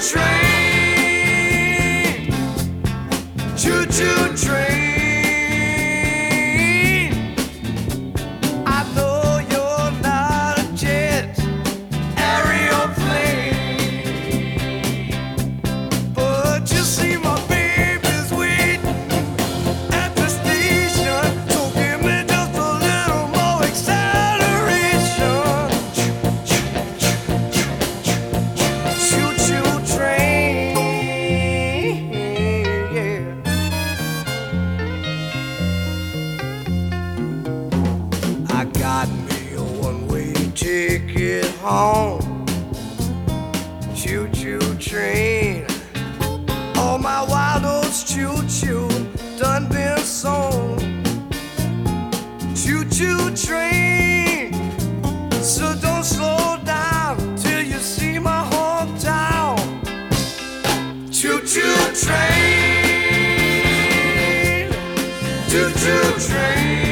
train, choo choo train. Take it home. Choo choo train. All my wild oats choo choo done been sown. Choo choo train. So don't slow down till you see my hometown. Choo choo train. Choo choo train.